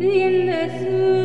因得殊。